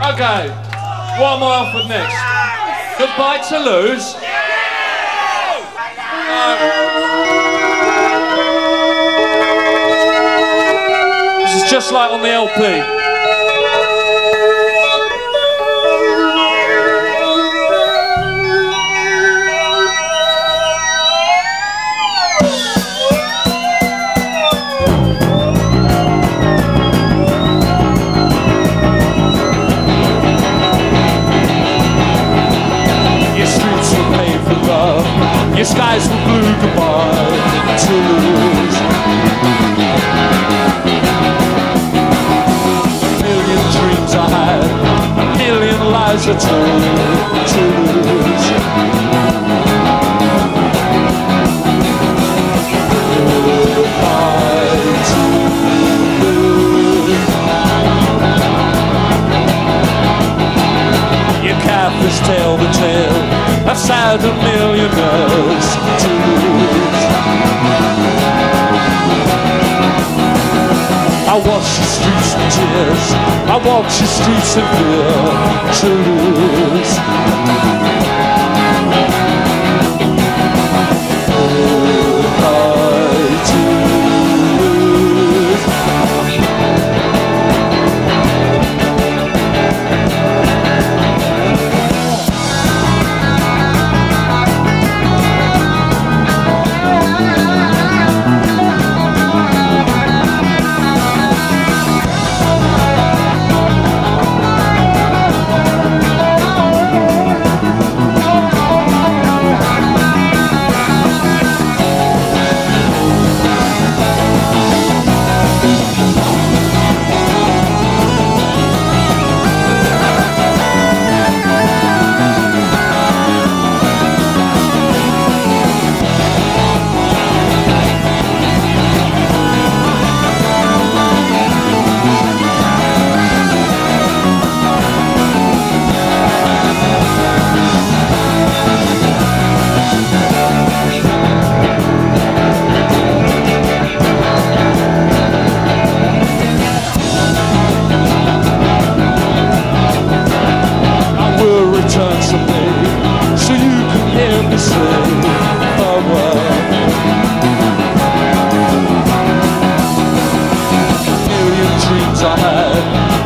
Okay, what am I offered next? Goodbye Toulouse. This is just like on the LP. Lies I told to lose. Your catfish tell the tale of sad millionaires I watch the streets in tears. I walk the streets in fear to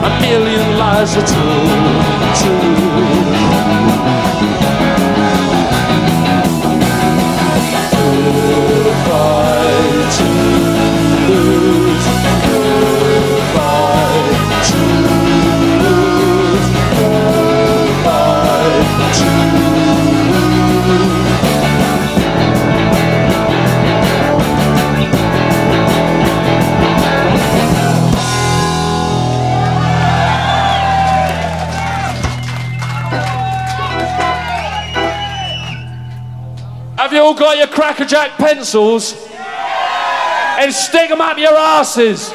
a million lies are told to Have you all got your crackerjack pencils? And stick them up your asses.